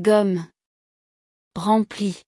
Gomme. Rempli.